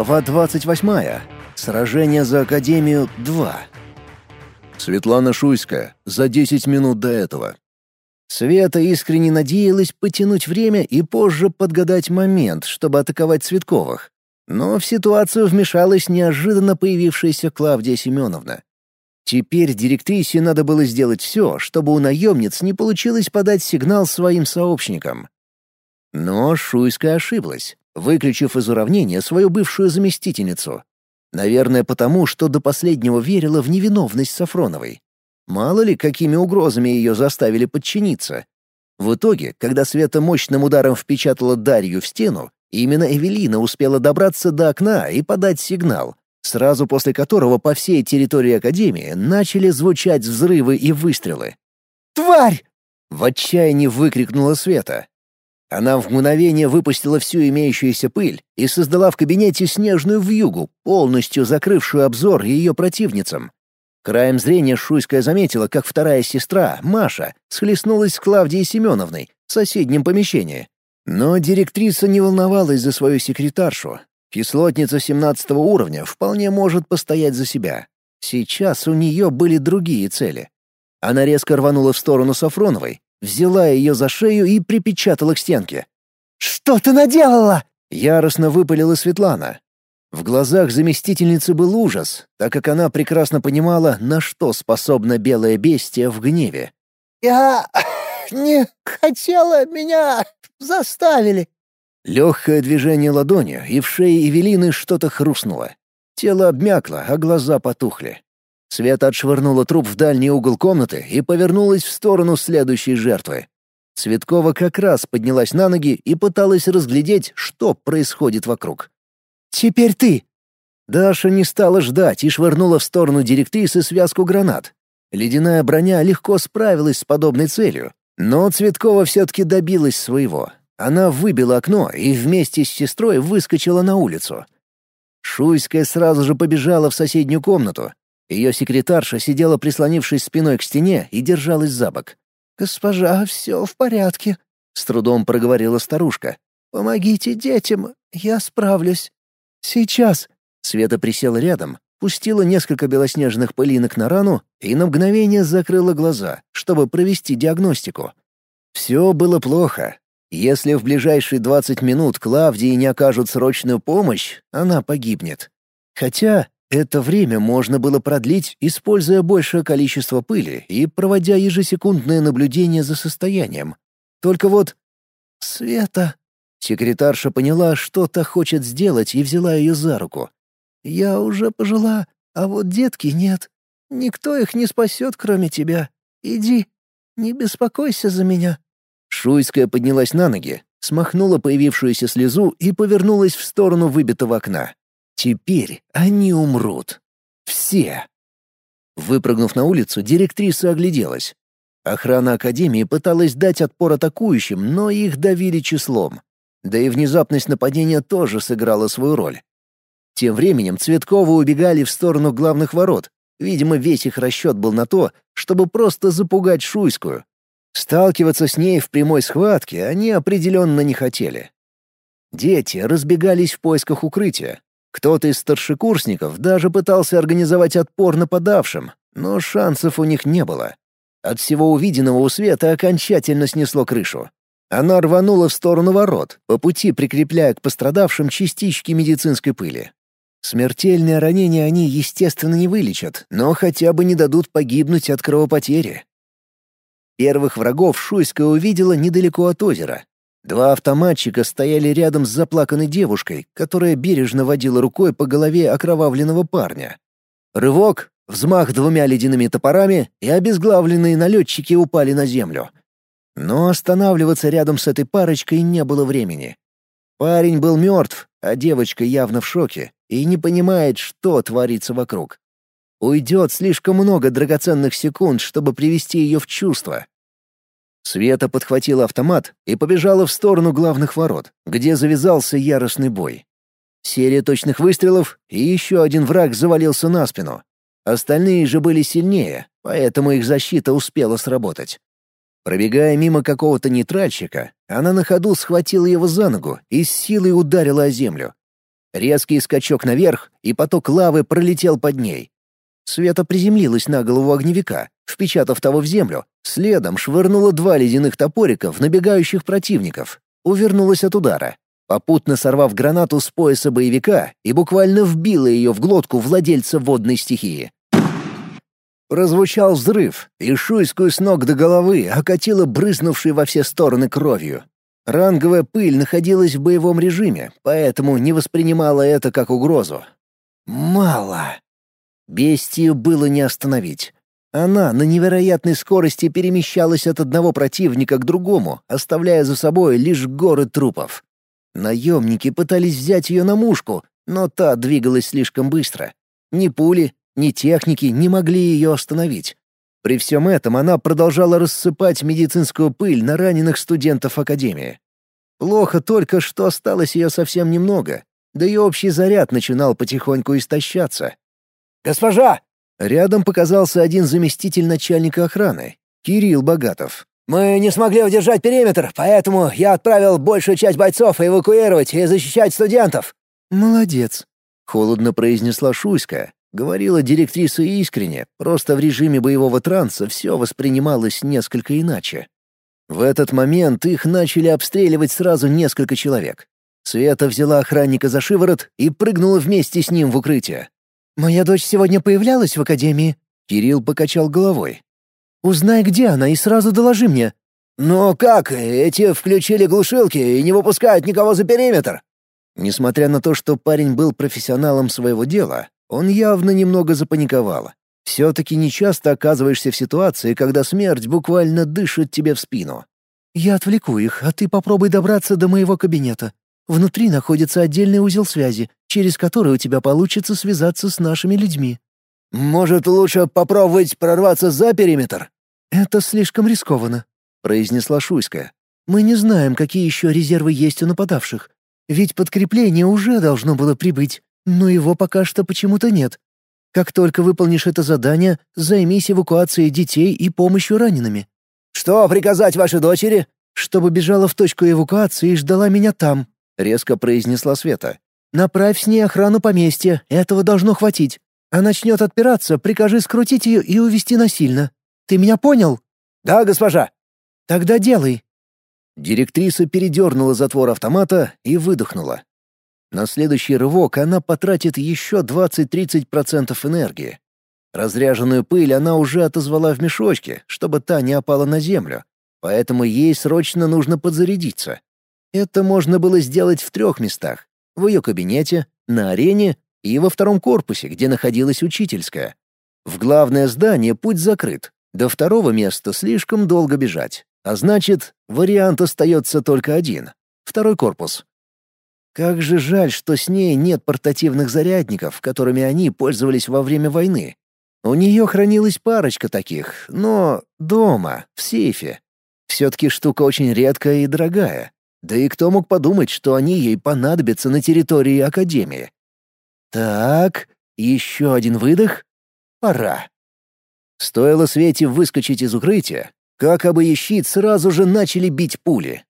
Глава 28. Сражение за Академию 2. Светлана Шуйская. За 10 минут до этого. Света искренне надеялась потянуть время и позже подгадать момент, чтобы атаковать Цветковых. Но в ситуацию вмешалась неожиданно появившаяся Клавдия Семеновна. Теперь директрисе надо было сделать все, чтобы у наемниц не получилось подать сигнал своим сообщникам. Но Шуйская ошиблась выключив из уравнения свою бывшую заместительницу. Наверное, потому, что до последнего верила в невиновность Сафроновой. Мало ли, какими угрозами ее заставили подчиниться. В итоге, когда Света мощным ударом впечатала Дарью в стену, именно Эвелина успела добраться до окна и подать сигнал, сразу после которого по всей территории Академии начали звучать взрывы и выстрелы. «Тварь!» — в отчаянии выкрикнула Света. Она в мгновение выпустила всю имеющуюся пыль и создала в кабинете снежную вьюгу, полностью закрывшую обзор ее противницам. Краем зрения Шуйская заметила, как вторая сестра, Маша, схлестнулась с Клавдией Семеновной в соседнем помещении. Но директриса не волновалась за свою секретаршу. Кислотница 17 уровня вполне может постоять за себя. Сейчас у нее были другие цели. Она резко рванула в сторону Сафроновой, взяла ее за шею и припечатала к стенке. «Что ты наделала?» — яростно выпалила Светлана. В глазах заместительницы был ужас, так как она прекрасно понимала, на что способна белое бестия в гневе. «Я не хотела, меня заставили». Легкое движение ладонью, и в шее Эвелины что-то хрустнуло. Тело обмякло, а глаза потухли. Света отшвырнула труп в дальний угол комнаты и повернулась в сторону следующей жертвы. Цветкова как раз поднялась на ноги и пыталась разглядеть, что происходит вокруг. «Теперь ты!» Даша не стала ждать и швырнула в сторону директрисы связку гранат. Ледяная броня легко справилась с подобной целью, но Цветкова все-таки добилась своего. Она выбила окно и вместе с сестрой выскочила на улицу. Шуйская сразу же побежала в соседнюю комнату, ее секретарша сидела прислонившись спиной к стене и держалась за бок. «Госпожа, все в порядке», — с трудом проговорила старушка. «Помогите детям, я справлюсь». «Сейчас». Света присела рядом, пустила несколько белоснежных пылинок на рану и на мгновение закрыла глаза, чтобы провести диагностику. Все было плохо. Если в ближайшие 20 минут Клавдии не окажут срочную помощь, она погибнет. Хотя это время можно было продлить, используя большее количество пыли и проводя ежесекундное наблюдение за состоянием. Только вот... «Света...» Секретарша поняла, что-то хочет сделать, и взяла ее за руку. «Я уже пожила, а вот детки нет. Никто их не спасет, кроме тебя. Иди, не беспокойся за меня». Шуйская поднялась на ноги, смахнула появившуюся слезу и повернулась в сторону выбитого окна. Теперь они умрут. Все. Выпрыгнув на улицу, директриса огляделась. Охрана Академии пыталась дать отпор атакующим, но их давили числом. Да и внезапность нападения тоже сыграла свою роль. Тем временем Цветковы убегали в сторону главных ворот. Видимо, весь их расчет был на то, чтобы просто запугать Шуйскую. Сталкиваться с ней в прямой схватке они определенно не хотели. Дети разбегались в поисках укрытия, кто-то из старшекурсников даже пытался организовать отпор нападавшим, но шансов у них не было. От всего увиденного у Света окончательно снесло крышу. Она рванула в сторону ворот, по пути прикрепляя к пострадавшим частички медицинской пыли. Смертельное ранение они, естественно, не вылечат, но хотя бы не дадут погибнуть от кровопотери. Первых врагов Шуйская увидела недалеко от озера, Два автоматчика стояли рядом с заплаканной девушкой, которая бережно водила рукой по голове окровавленного парня. Рывок, взмах двумя ледяными топорами, и обезглавленные налетчики упали на землю. Но останавливаться рядом с этой парочкой не было времени. Парень был мертв, а девочка явно в шоке и не понимает, что творится вокруг. Уйдет слишком много драгоценных секунд, чтобы привести ее в чувство, Света подхватила автомат и побежала в сторону главных ворот, где завязался яростный бой. Серия точных выстрелов, и еще один враг завалился на спину. Остальные же были сильнее, поэтому их защита успела сработать. Пробегая мимо какого-то нейтральщика, она на ходу схватила его за ногу и с силой ударила о землю. Резкий скачок наверх, и поток лавы пролетел под ней. Света приземлилась на голову огневика, впечатав того в землю, следом швырнула два ледяных топорика в набегающих противников, увернулась от удара, попутно сорвав гранату с пояса боевика и буквально вбила ее в глотку владельца водной стихии. Прозвучал взрыв, и шуйскую с ног до головы окатила брызнувшей во все стороны кровью. Ранговая пыль находилась в боевом режиме, поэтому не воспринимала это как угрозу. Мало. Бестию было не остановить. Она на невероятной скорости перемещалась от одного противника к другому, оставляя за собой лишь горы трупов. Наемники пытались взять ее на мушку, но та двигалась слишком быстро. Ни пули, ни техники не могли ее остановить. При всем этом она продолжала рассыпать медицинскую пыль на раненых студентов Академии. Плохо только, что осталось ее совсем немного, да и общий заряд начинал потихоньку истощаться. «Госпожа!» Рядом показался один заместитель начальника охраны, Кирилл Богатов. «Мы не смогли удержать периметр, поэтому я отправил большую часть бойцов эвакуировать и защищать студентов». «Молодец», — холодно произнесла Шуйска, Говорила директриса искренне, просто в режиме боевого транса все воспринималось несколько иначе. В этот момент их начали обстреливать сразу несколько человек. Света взяла охранника за шиворот и прыгнула вместе с ним в укрытие. «Моя дочь сегодня появлялась в академии?» Кирилл покачал головой. «Узнай, где она, и сразу доложи мне». «Но как? Эти включили глушилки и не выпускают никого за периметр». Несмотря на то, что парень был профессионалом своего дела, он явно немного запаниковал. Все-таки нечасто оказываешься в ситуации, когда смерть буквально дышит тебе в спину. «Я отвлеку их, а ты попробуй добраться до моего кабинета. Внутри находится отдельный узел связи, через который у тебя получится связаться с нашими людьми». «Может, лучше попробовать прорваться за периметр?» «Это слишком рискованно», — произнесла Шуйская. «Мы не знаем, какие еще резервы есть у нападавших. Ведь подкрепление уже должно было прибыть но его пока что почему-то нет. Как только выполнишь это задание, займись эвакуацией детей и помощью ранеными». «Что приказать вашей дочери?» «Чтобы бежала в точку эвакуации и ждала меня там», — резко произнесла Света. «Направь с ней охрану поместья, этого должно хватить. А начнет отпираться, прикажи скрутить ее и увести насильно. Ты меня понял?» «Да, госпожа». «Тогда делай». Директриса передернула затвор автомата и выдохнула. На следующий рывок она потратит еще 20-30% энергии. Разряженную пыль она уже отозвала в мешочке, чтобы та не опала на землю, поэтому ей срочно нужно подзарядиться. Это можно было сделать в трех местах — в ее кабинете, на арене и во втором корпусе, где находилась учительская. В главное здание путь закрыт, до второго места слишком долго бежать, а значит, вариант остается только один — второй корпус. Как же жаль, что с ней нет портативных зарядников, которыми они пользовались во время войны. У нее хранилась парочка таких, но дома, в сейфе. Все-таки штука очень редкая и дорогая. Да и кто мог подумать, что они ей понадобятся на территории Академии? Так, еще один выдох. Пора. Стоило Свете выскочить из укрытия, как обы щит сразу же начали бить пули.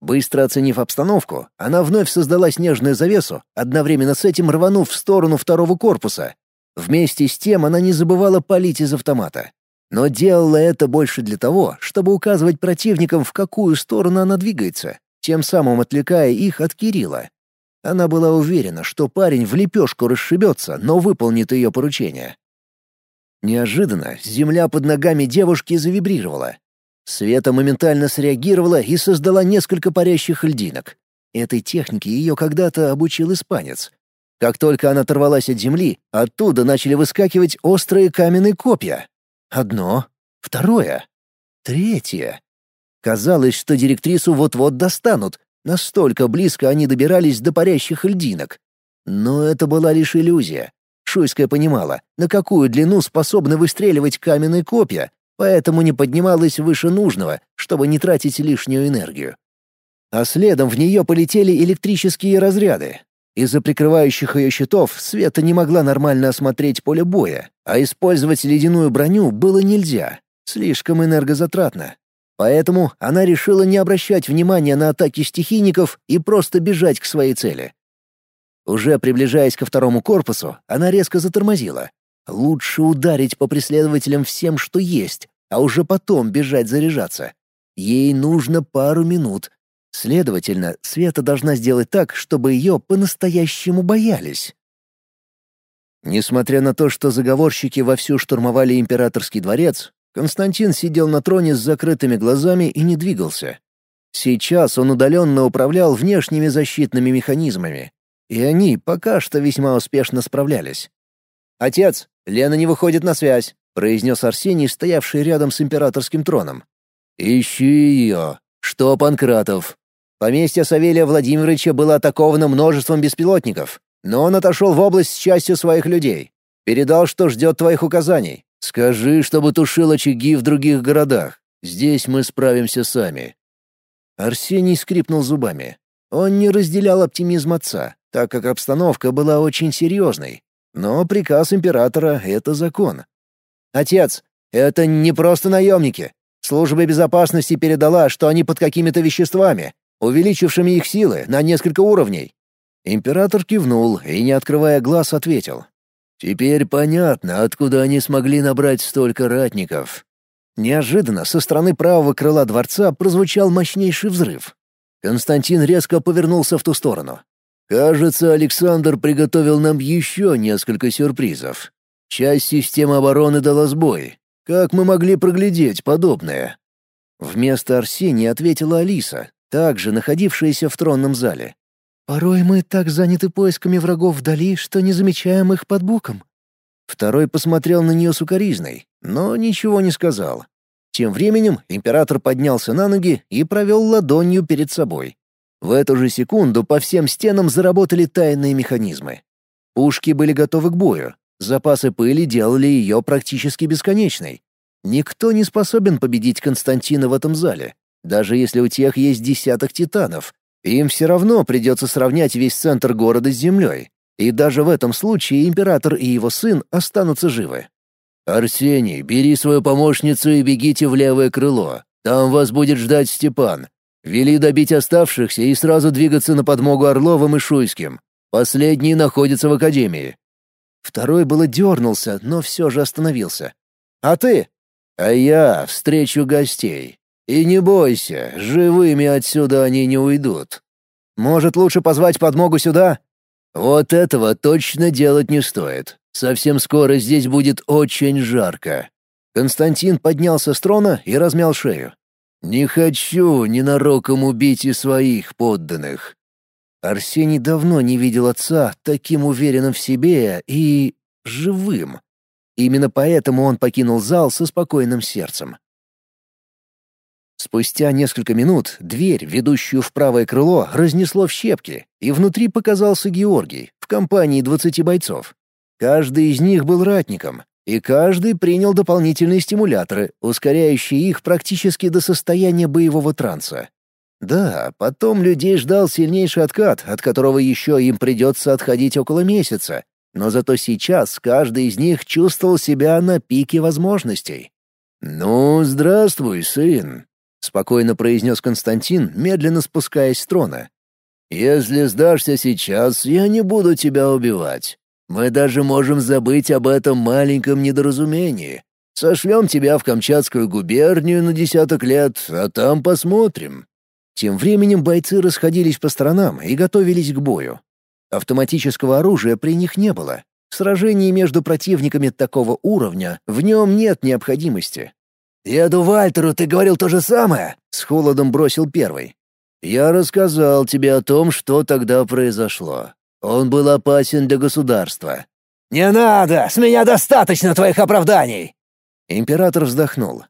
Быстро оценив обстановку, она вновь создала снежную завесу, одновременно с этим рванув в сторону второго корпуса. Вместе с тем она не забывала палить из автомата. Но делала это больше для того, чтобы указывать противникам, в какую сторону она двигается, тем самым отвлекая их от Кирилла. Она была уверена, что парень в лепешку расшибется, но выполнит ее поручение. Неожиданно земля под ногами девушки завибрировала, Света моментально среагировала и создала несколько парящих льдинок. Этой технике ее когда-то обучил испанец. Как только она оторвалась от земли, оттуда начали выскакивать острые каменные копья. Одно, второе, третье. Казалось, что директрису вот-вот достанут, настолько близко они добирались до парящих льдинок. Но это была лишь иллюзия. Шуйская понимала, на какую длину способны выстреливать каменные копья, поэтому не поднималась выше нужного, чтобы не тратить лишнюю энергию. А следом в нее полетели электрические разряды. Из-за прикрывающих ее щитов Света не могла нормально осмотреть поле боя, а использовать ледяную броню было нельзя, слишком энергозатратно. Поэтому она решила не обращать внимания на атаки стихийников и просто бежать к своей цели. Уже приближаясь ко второму корпусу, она резко затормозила. Лучше ударить по преследователям всем, что есть, а уже потом бежать заряжаться. Ей нужно пару минут. Следовательно, Света должна сделать так, чтобы ее по-настоящему боялись. Несмотря на то, что заговорщики вовсю штурмовали императорский дворец, Константин сидел на троне с закрытыми глазами и не двигался. Сейчас он удаленно управлял внешними защитными механизмами, и они пока что весьма успешно справлялись. «Отец, Лена не выходит на связь», — произнес Арсений, стоявший рядом с императорским троном. «Ищи ее. Что, Панкратов?» Поместье Савелия Владимировича было атаковано множеством беспилотников, но он отошел в область с частью своих людей. Передал, что ждет твоих указаний. Скажи, чтобы тушил очаги в других городах. Здесь мы справимся сами». Арсений скрипнул зубами. Он не разделял оптимизм отца, так как обстановка была очень серьезной. Но приказ императора — это закон. «Отец, это не просто наемники. Служба безопасности передала, что они под какими-то веществами, увеличившими их силы на несколько уровней». Император кивнул и, не открывая глаз, ответил. Теперь понятно, откуда они смогли набрать столько ратников. Неожиданно со стороны правого крыла дворца прозвучал мощнейший взрыв. Константин резко повернулся в ту сторону. «Кажется, Александр приготовил нам еще несколько сюрпризов. Часть системы обороны дала сбой. Как мы могли проглядеть подобное?» Вместо Арсения ответила Алиса, также находившаяся в тронном зале. Порой мы так заняты поисками врагов вдали, что не замечаем их под боком. Второй посмотрел на нее сукоризной, но ничего не сказал. Тем временем император поднялся на ноги и провел ладонью перед собой. В эту же секунду по всем стенам заработали тайные механизмы. Пушки были готовы к бою, запасы пыли делали ее практически бесконечной. Никто не способен победить Константина в этом зале, даже если у тех есть десяток титанов, им все равно придется сравнять весь центр города с землей. И даже в этом случае император и его сын останутся живы. «Арсений, бери свою помощницу и бегите в левое крыло. Там вас будет ждать Степан. Вели добить оставшихся и сразу двигаться на подмогу Орловым и Шуйским. Последний находится в академии». Второй было дернулся, но все же остановился. «А ты?» «А я встречу гостей. И не бойся, живыми отсюда они не уйдут. Может, лучше позвать подмогу сюда? Вот этого точно делать не стоит. Совсем скоро здесь будет очень жарко. Константин поднялся с трона и размял шею. Не хочу ненароком убить и своих подданных. Арсений давно не видел отца таким уверенным в себе и живым. Именно поэтому он покинул зал со спокойным сердцем. Спустя несколько минут дверь, ведущую в правое крыло, разнесло в щепки, и внутри показался Георгий в компании двадцати бойцов. Каждый из них был ратником, и каждый принял дополнительные стимуляторы, ускоряющие их практически до состояния боевого транса. Да, потом людей ждал сильнейший откат, от которого еще им придется отходить около месяца, но зато сейчас каждый из них чувствовал себя на пике возможностей. «Ну, здравствуй, сын», — спокойно произнес Константин, медленно спускаясь с трона. «Если сдашься сейчас, я не буду тебя убивать. Мы даже можем забыть об этом маленьком недоразумении. Сошлем тебя в Камчатскую губернию на десяток лет, а там посмотрим». Тем временем бойцы расходились по сторонам и готовились к бою. Автоматического оружия при них не было. В сражении между противниками такого уровня в нем нет необходимости. «Деду Вальтеру ты говорил то же самое?» — с холодом бросил первый. «Я рассказал тебе о том, что тогда произошло. Он был опасен для государства». «Не надо! С меня достаточно твоих оправданий!» Император вздохнул.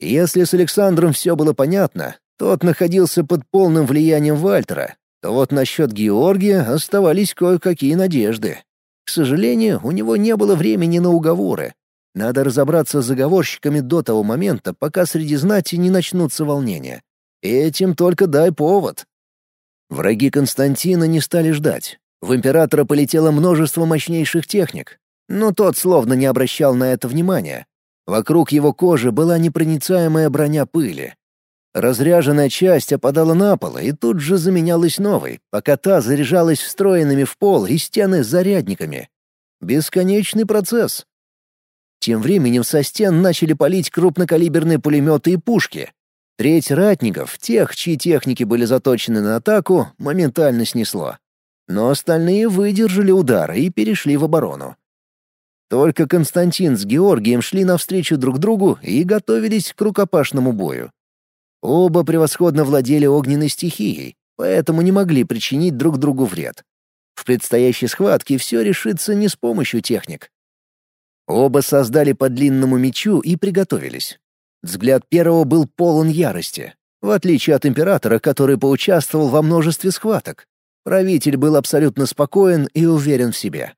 Если с Александром все было понятно, тот находился под полным влиянием Вальтера, то вот насчет Георгия оставались кое-какие надежды. К сожалению, у него не было времени на уговоры, надо разобраться с заговорщиками до того момента, пока среди знати не начнутся волнения. Этим только дай повод. Враги Константина не стали ждать. В императора полетело множество мощнейших техник, но тот словно не обращал на это внимания. Вокруг его кожи была непроницаемая броня пыли. Разряженная часть опадала на пол и тут же заменялась новой, пока та заряжалась встроенными в пол и стены зарядниками. Бесконечный процесс. Тем временем со стен начали палить крупнокалиберные пулеметы и пушки. Треть ратников, тех, чьи техники были заточены на атаку, моментально снесло. Но остальные выдержали удар и перешли в оборону. Только Константин с Георгием шли навстречу друг другу и готовились к рукопашному бою. Оба превосходно владели огненной стихией, поэтому не могли причинить друг другу вред. В предстоящей схватке все решится не с помощью техник. Оба создали по длинному мечу и приготовились. Взгляд первого был полон ярости, в отличие от императора, который поучаствовал во множестве схваток. Правитель был абсолютно спокоен и уверен в себе.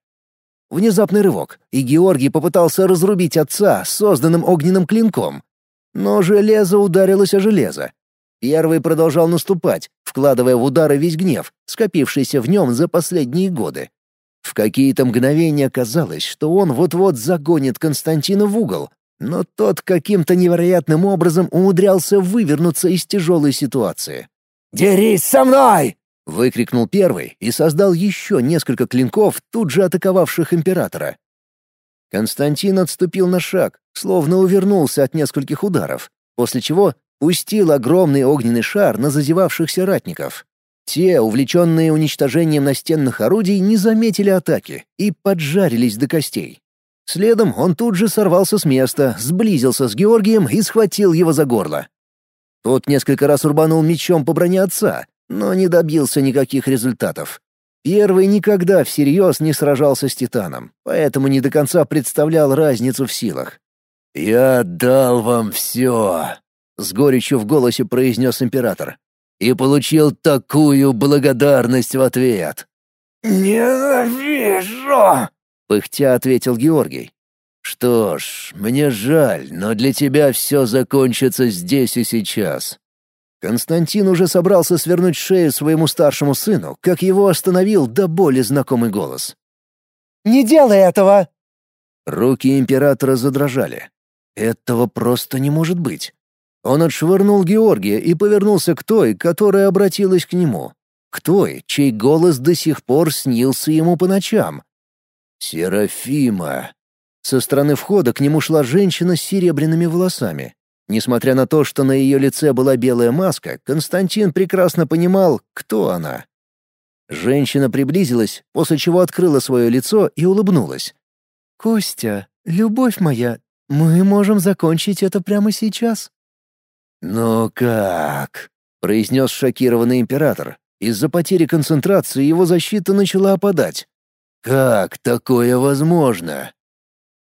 Внезапный рывок, и Георгий попытался разрубить отца созданным огненным клинком, но железо ударилось о железо. Первый продолжал наступать, вкладывая в удары весь гнев, скопившийся в нем за последние годы. В какие-то мгновения казалось, что он вот-вот загонит Константина в угол, но тот каким-то невероятным образом умудрялся вывернуться из тяжелой ситуации. «Дерись со мной!» — выкрикнул первый и создал еще несколько клинков, тут же атаковавших императора. Константин отступил на шаг, словно увернулся от нескольких ударов, после чего пустил огромный огненный шар на зазевавшихся ратников. Те, увлеченные уничтожением настенных орудий, не заметили атаки и поджарились до костей. Следом он тут же сорвался с места, сблизился с Георгием и схватил его за горло. Тот несколько раз урбанул мечом по броне отца, но не добился никаких результатов. Первый никогда всерьез не сражался с Титаном, поэтому не до конца представлял разницу в силах. «Я отдал вам все», — с горечью в голосе произнес император, «и получил такую благодарность в ответ». «Ненавижу!» — пыхтя ответил Георгий. «Что ж, мне жаль, но для тебя все закончится здесь и сейчас. Константин уже собрался свернуть шею своему старшему сыну, как его остановил до боли знакомый голос. «Не делай этого!» Руки императора задрожали. Этого просто не может быть. Он отшвырнул Георгия и повернулся к той, которая обратилась к нему. К той, чей голос до сих пор снился ему по ночам. «Серафима!» Со стороны входа к нему шла женщина с серебряными волосами. Несмотря на то, что на ее лице была белая маска, Константин прекрасно понимал, кто она. Женщина приблизилась, после чего открыла свое лицо и улыбнулась. «Костя, любовь моя, мы можем закончить это прямо сейчас». «Но как?» — произнес шокированный император. Из-за потери концентрации его защита начала опадать. «Как такое возможно?»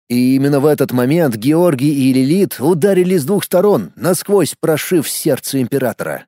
И именно в этот момент Георгий и Лилит ударили с двух сторон, насквозь прошив сердце императора.